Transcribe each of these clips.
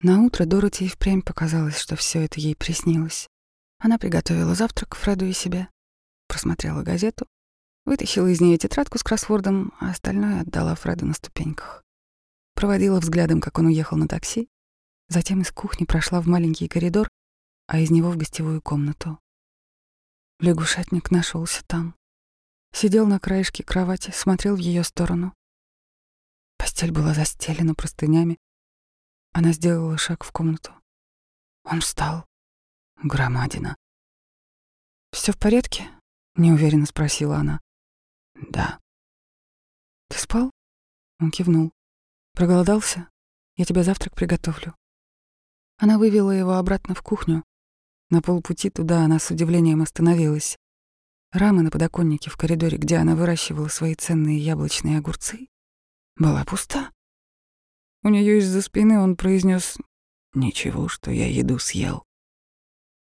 На утро Дороти и впрямь показалось, что все это ей приснилось. Она приготовила завтрак Фреду и себе, просмотрела газету, вытащила из нее тетрадку с кроссвордом, а остальное отдала Фреду на ступеньках. Проводила взглядом, как он уехал на такси, затем из кухни прошла в маленький коридор, а из него в гостевую комнату. Лягушатник нашелся там. Сидел на краешке кровати, смотрел в ее сторону. Постель была застелена простынями, она сделала шаг в комнату. Он встал. Громадина. Все в порядке?» — неуверенно спросила она. «Да». «Ты спал?» Он кивнул. «Проголодался? Я тебе завтрак приготовлю». Она вывела его обратно в кухню. На полпути туда она с удивлением остановилась. Рама на подоконнике в коридоре, где она выращивала свои ценные яблочные огурцы, была пуста. У нее из-за спины он произнес: «Ничего, что я еду съел.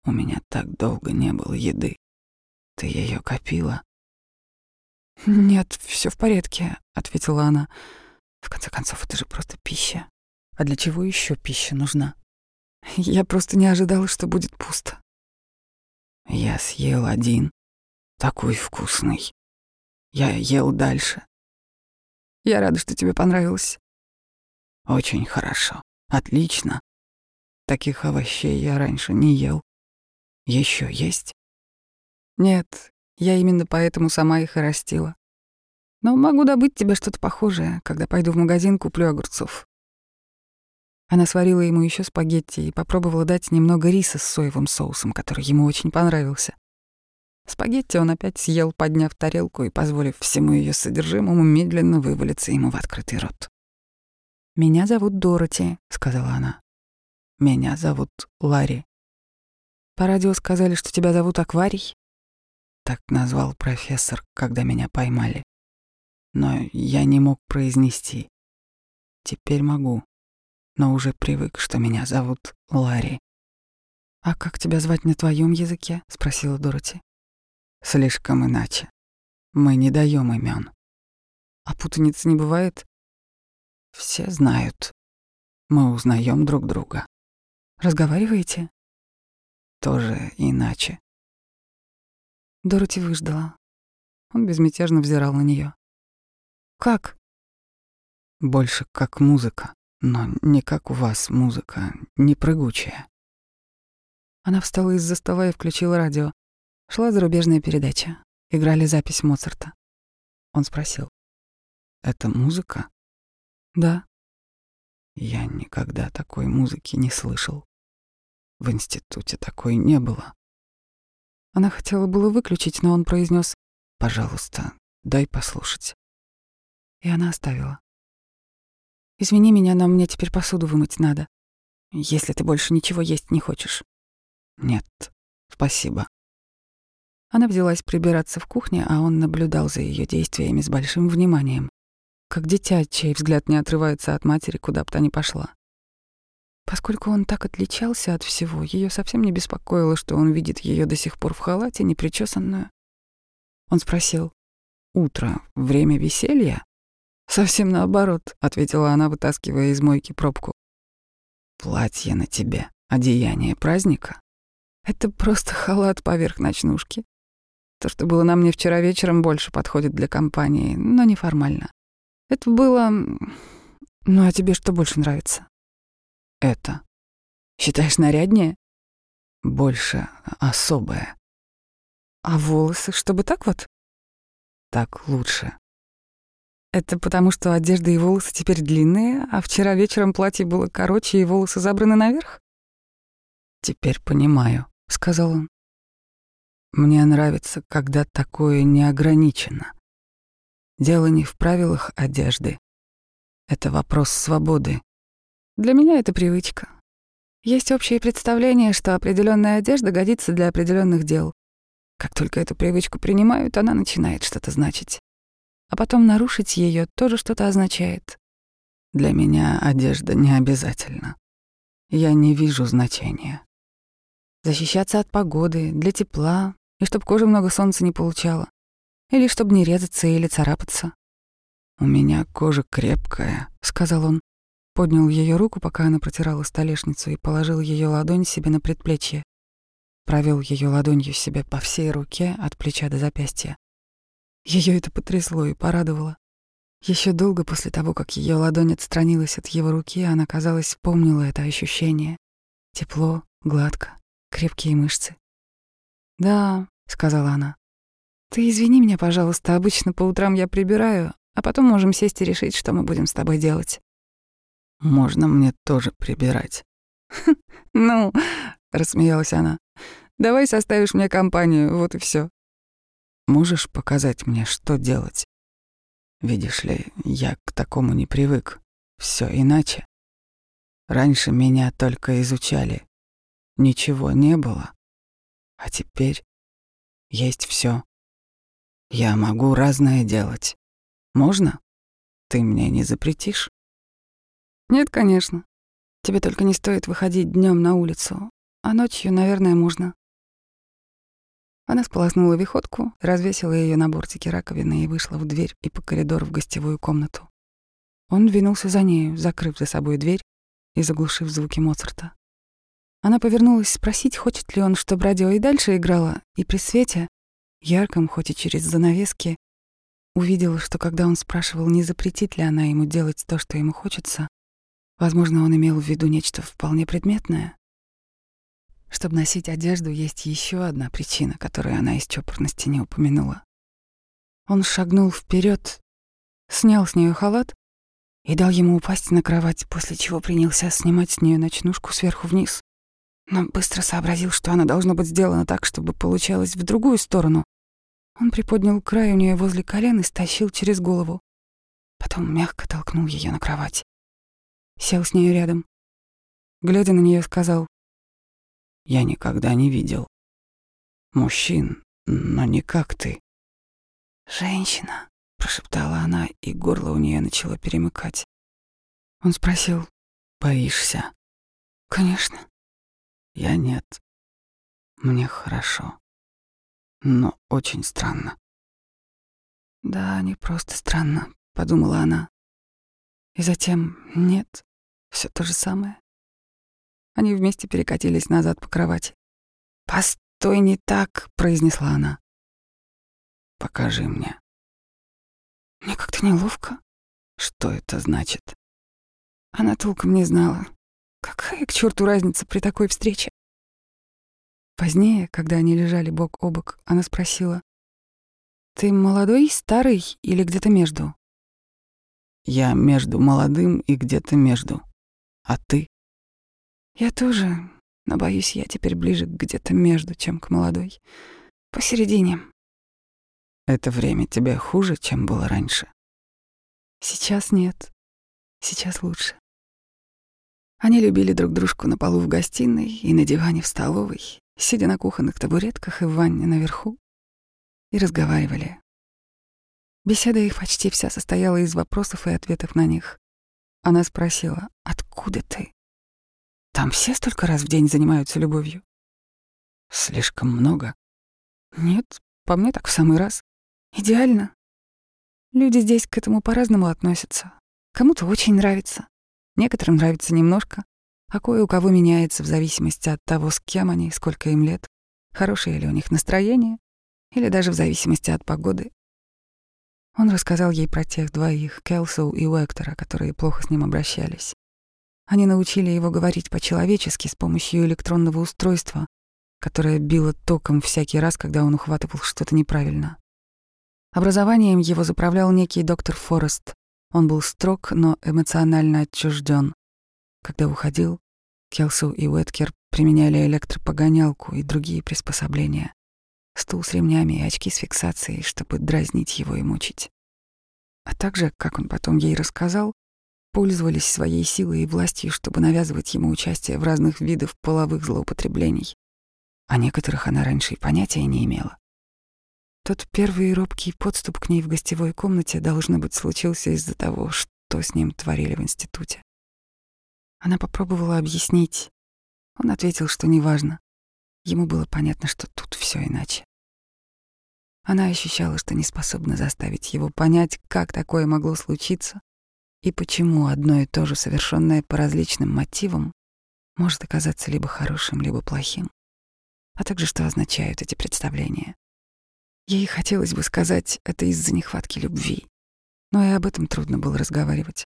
У меня так долго не было еды. Ты ее копила?» «Нет, все в порядке», — ответила она. «В конце концов, это же просто пища. А для чего еще пища нужна? Я просто не ожидала, что будет пусто». «Я съел один. Такой вкусный. Я ел дальше. Я рада, что тебе понравилось. Очень хорошо. Отлично. Таких овощей я раньше не ел. Еще есть? Нет, я именно поэтому сама их и растила. Но могу добыть тебе что-то похожее, когда пойду в магазин, куплю огурцов. Она сварила ему еще спагетти и попробовала дать немного риса с соевым соусом, который ему очень понравился. Спагетти он опять съел, подняв тарелку и позволив всему ее содержимому медленно вывалиться ему в открытый рот. «Меня зовут Дороти», — сказала она. «Меня зовут Ларри». «По радио сказали, что тебя зовут Акварий?» Так назвал профессор, когда меня поймали. Но я не мог произнести. Теперь могу, но уже привык, что меня зовут Ларри. «А как тебя звать на твоем языке?» — спросила Дороти. «Слишком иначе. Мы не даем имен. «А путаницы не бывает?» Все знают. Мы узнаем друг друга. Разговариваете? Тоже иначе. Дороти выждала. Он безмятежно взирал на нее. Как? Больше как музыка, но не как у вас музыка, не прыгучая. Она встала из-за стола и включила радио. Шла зарубежная передача. Играли запись Моцарта. Он спросил. «Это музыка?» Да. Я никогда такой музыки не слышал. В институте такой не было. Она хотела было выключить, но он произнес: «Пожалуйста, дай послушать». И она оставила. «Извини меня, но мне теперь посуду вымыть надо, если ты больше ничего есть не хочешь». «Нет, спасибо». Она взялась прибираться в кухне, а он наблюдал за ее действиями с большим вниманием как дитя, чей взгляд не отрывается от матери, куда бы та ни пошла. Поскольку он так отличался от всего, ее совсем не беспокоило, что он видит ее до сих пор в халате, непричесанную. Он спросил, «Утро — время веселья?» «Совсем наоборот», — ответила она, вытаскивая из мойки пробку. «Платье на тебе, одеяние праздника?» «Это просто халат поверх ночнушки. То, что было на мне вчера вечером, больше подходит для компании, но неформально. Это было... Ну а тебе что больше нравится? Это. Считаешь наряднее? Больше особое. А волосы, чтобы так вот? Так лучше. Это потому, что одежда и волосы теперь длинные, а вчера вечером платье было короче и волосы забраны наверх? Теперь понимаю, сказал он. Мне нравится, когда такое не ограничено. Дело не в правилах одежды. Это вопрос свободы. Для меня это привычка. Есть общее представление, что определенная одежда годится для определенных дел. Как только эту привычку принимают, она начинает что-то значить. А потом нарушить ее тоже что-то означает. Для меня одежда не обязательно. Я не вижу значения. Защищаться от погоды, для тепла, и чтобы кожа много солнца не получала. Или чтобы не резаться или царапаться. «У меня кожа крепкая», — сказал он. поднял ее руку, пока она протирала столешницу, и положил ее ладонь себе на предплечье. Провел ее ладонью себе по всей руке, от плеча до запястья. Ее это потрясло и порадовало. Еще долго после того, как ее ладонь отстранилась от его руки, она, казалось, помнила это ощущение. Тепло, гладко, крепкие мышцы. «Да», — сказала она. «Ты извини меня, пожалуйста, обычно по утрам я прибираю, а потом можем сесть и решить, что мы будем с тобой делать». «Можно мне тоже прибирать?» «Ну», — рассмеялась она, — «давай составишь мне компанию, вот и все. «Можешь показать мне, что делать?» Видишь ли, я к такому не привык. Все иначе. Раньше меня только изучали. Ничего не было. А теперь есть все. Я могу разное делать. Можно? Ты мне не запретишь? Нет, конечно. Тебе только не стоит выходить днем на улицу, а ночью, наверное, можно. Она сполоснула виходку, развесила ее на бортике раковины и вышла в дверь и по коридору в гостевую комнату. Он двинулся за нею, закрыв за собой дверь и заглушив звуки Моцарта. Она повернулась спросить, хочет ли он, чтобы радио и дальше играло, и при свете, ярком, хоть и через занавески, увидела, что когда он спрашивал, не запретит ли она ему делать то, что ему хочется, возможно, он имел в виду нечто вполне предметное. Чтобы носить одежду, есть еще одна причина, которую она из чопорности не упомянула. Он шагнул вперед, снял с нее халат и дал ему упасть на кровать, после чего принялся снимать с нее ночнушку сверху вниз. Но быстро сообразил, что она должна быть сделана так, чтобы получалось в другую сторону. Он приподнял край у нее возле колен и стащил через голову. Потом мягко толкнул ее на кровать. Сел с нею рядом. Глядя на нее, сказал, я никогда не видел. Мужчин, но не как ты. «Женщина», — прошептала она, и горло у нее начало перемыкать. Он спросил, «Боишься?» «Конечно». «Я нет. Мне хорошо. Но очень странно». «Да, не просто странно», — подумала она. И затем «нет, все то же самое». Они вместе перекатились назад по кровати. «Постой, не так», — произнесла она. «Покажи мне». Мне как-то неловко. Что это значит? Она толком не знала. Какая к черту разница при такой встрече? Позднее, когда они лежали бок о бок, она спросила, «Ты молодой, старый или где-то между?» «Я между молодым и где-то между. А ты?» Я тоже, но боюсь, я теперь ближе где-то между, чем к молодой. Посередине. Это время тебе хуже, чем было раньше? Сейчас нет. Сейчас лучше. Они любили друг дружку на полу в гостиной и на диване в столовой, сидя на кухонных табуретках и в ванне наверху, и разговаривали. Беседа их почти вся состояла из вопросов и ответов на них. Она спросила, «Откуда ты?» Там все столько раз в день занимаются любовью? Слишком много. Нет, по мне так в самый раз. Идеально. Люди здесь к этому по-разному относятся. Кому-то очень нравится, некоторым нравится немножко, а кое у кого меняется в зависимости от того, с кем они, сколько им лет, хорошее ли у них настроение, или даже в зависимости от погоды. Он рассказал ей про тех двоих, Келсоу и Уэктора, которые плохо с ним обращались. Они научили его говорить по-человечески с помощью электронного устройства, которое било током всякий раз, когда он ухватывал что-то неправильно. Образованием его заправлял некий доктор Форест. Он был строг, но эмоционально отчужден. Когда уходил, Келсу и Уэткер применяли электропогонялку и другие приспособления, стул с ремнями и очки с фиксацией, чтобы дразнить его и мучить. А также, как он потом ей рассказал, пользовались своей силой и властью, чтобы навязывать ему участие в разных видах половых злоупотреблений. О некоторых она раньше и понятия не имела. Тот первый робкий подступ к ней в гостевой комнате, должно быть, случился из-за того, что с ним творили в институте. Она попробовала объяснить. Он ответил, что неважно. Ему было понятно, что тут все иначе. Она ощущала, что не способна заставить его понять, как такое могло случиться, и почему одно и то же, совершенное по различным мотивам, может оказаться либо хорошим, либо плохим, а также что означают эти представления. Ей хотелось бы сказать, это из-за нехватки любви, но и об этом трудно было разговаривать.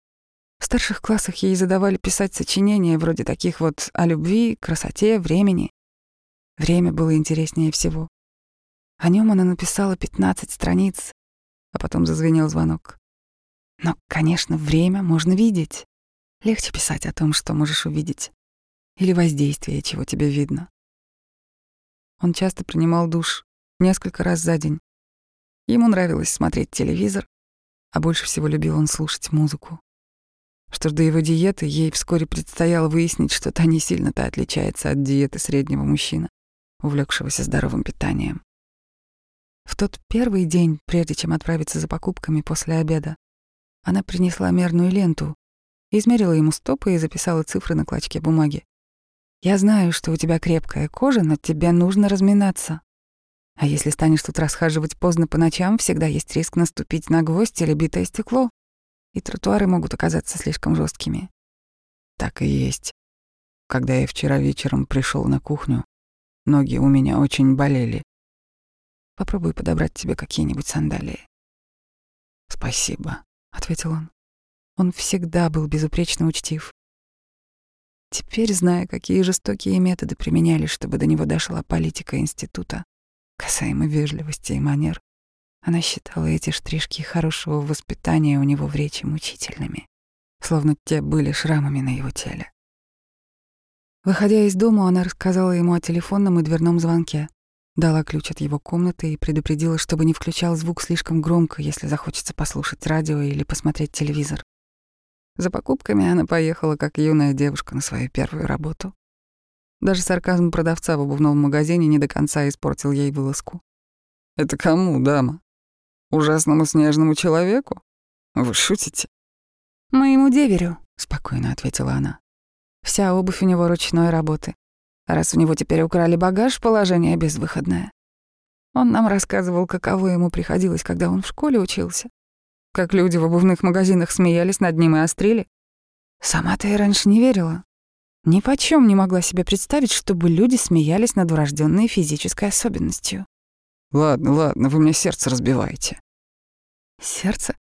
В старших классах ей задавали писать сочинения вроде таких вот о любви, красоте, времени. Время было интереснее всего. О нем она написала 15 страниц, а потом зазвенел звонок. Но, конечно, время можно видеть. Легче писать о том, что можешь увидеть. Или воздействие, чего тебе видно. Он часто принимал душ несколько раз за день. Ему нравилось смотреть телевизор, а больше всего любил он слушать музыку. Что ж до его диеты, ей вскоре предстояло выяснить, что та не сильно-то отличается от диеты среднего мужчины, увлекшегося здоровым питанием. В тот первый день, прежде чем отправиться за покупками после обеда, она принесла мерную ленту, измерила ему стопы и записала цифры на клочке бумаги. «Я знаю, что у тебя крепкая кожа, но тебе нужно разминаться. А если станешь тут расхаживать поздно по ночам, всегда есть риск наступить на гвоздь или битое стекло, и тротуары могут оказаться слишком жесткими. Так и есть. Когда я вчера вечером пришел на кухню, ноги у меня очень болели. Попробуй подобрать тебе какие-нибудь сандалии. Спасибо. — ответил он. Он всегда был безупречно учтив. Теперь, зная, какие жестокие методы применяли, чтобы до него дошла политика института, касаемо вежливости и манер, она считала эти штришки хорошего воспитания у него в речи мучительными, словно те были шрамами на его теле. Выходя из дома, она рассказала ему о телефонном и дверном звонке, Дала ключ от его комнаты и предупредила, чтобы не включал звук слишком громко, если захочется послушать радио или посмотреть телевизор. За покупками она поехала как юная девушка на свою первую работу. Даже сарказм продавца в обувном магазине не до конца испортил ей вылазку. «Это кому, дама? Ужасному снежному человеку? Вы шутите?» «Моему деверю», — спокойно ответила она. «Вся обувь у него ручной работы. Раз у него теперь украли багаж, положение безвыходное. Он нам рассказывал, каково ему приходилось, когда он в школе учился. Как люди в обувных магазинах смеялись над ним и острили. Сама-то я раньше не верила. Ни почем не могла себе представить, чтобы люди смеялись над врожденной физической особенностью. «Ладно, ладно, вы мне сердце разбиваете». «Сердце?»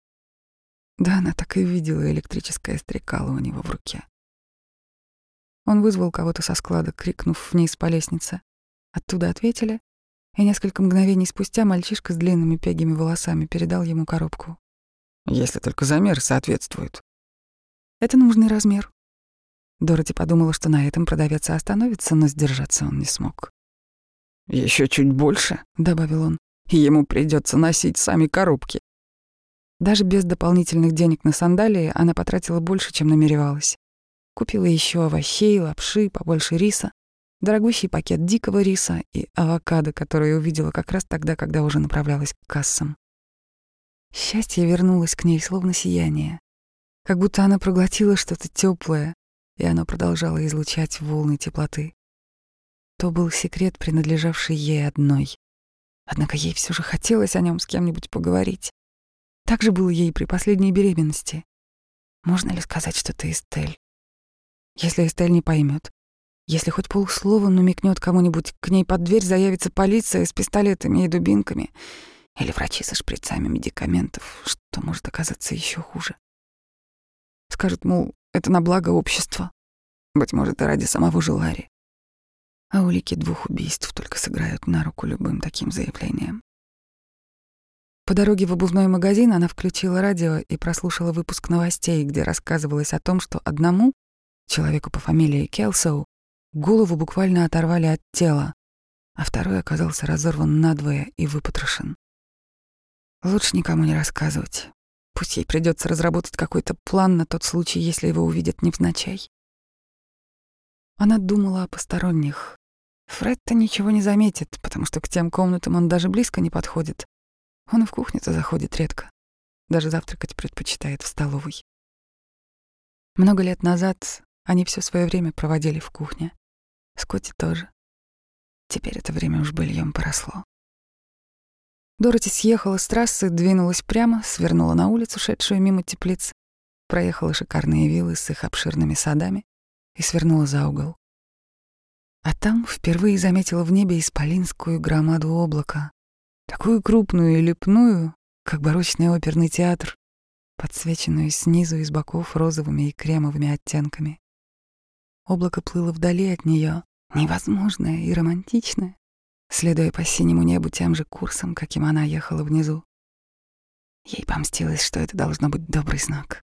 Да, она так и видела электрическое стрекало у него в руке. Он вызвал кого-то со склада, крикнув вниз по лестнице. Оттуда ответили, и несколько мгновений спустя мальчишка с длинными пегими волосами передал ему коробку. «Если только замер соответствует». «Это нужный размер». Дороти подумала, что на этом продавец остановится, но сдержаться он не смог. Еще чуть больше», — добавил он, — «ему придется носить сами коробки». Даже без дополнительных денег на сандалии она потратила больше, чем намеревалась. Купила еще овощей, лапши, побольше риса, дорогущий пакет дикого риса и авокадо, который увидела как раз тогда, когда уже направлялась к кассам. Счастье вернулось к ней, словно сияние. Как будто она проглотила что-то теплое, и оно продолжало излучать волны теплоты. То был секрет, принадлежавший ей одной. Однако ей все же хотелось о нем с кем-нибудь поговорить. Так же было ей при последней беременности. Можно ли сказать, что ты Эстель? Если Эстель не поймет, если хоть полусловом намекнет кому-нибудь, к ней под дверь заявится полиция с пистолетами и дубинками, или врачи со шприцами медикаментов, что может оказаться еще хуже. Скажут, мол, это на благо общества, быть может, и ради самого Желари. А улики двух убийств только сыграют на руку любым таким заявлением. По дороге в обувной магазин она включила радио и прослушала выпуск новостей, где рассказывалось о том, что одному Человеку по фамилии Келсоу голову буквально оторвали от тела, а второй оказался разорван надвое и выпотрошен. Лучше никому не рассказывать. Пусть ей придется разработать какой-то план на тот случай, если его увидят невзначай. Она думала о посторонних. Фред-то ничего не заметит, потому что к тем комнатам он даже близко не подходит. Он и в кухню-то заходит редко. Даже завтракать предпочитает в столовой. Много лет назад они все свое время проводили в кухне. Скотти тоже. Теперь это время уж быльем поросло. Дороти съехала с трассы, двинулась прямо, свернула на улицу, шедшую мимо теплиц, проехала шикарные виллы с их обширными садами и свернула за угол. А там впервые заметила в небе исполинскую громаду облака, такую крупную и лепную, как барочный оперный театр, подсвеченную снизу и с боков розовыми и кремовыми оттенками. Облако плыло вдали от нее, невозможное и романтичное, следуя по синему небу тем же курсом, каким она ехала внизу. Ей помстилось, что это должно быть добрый знак.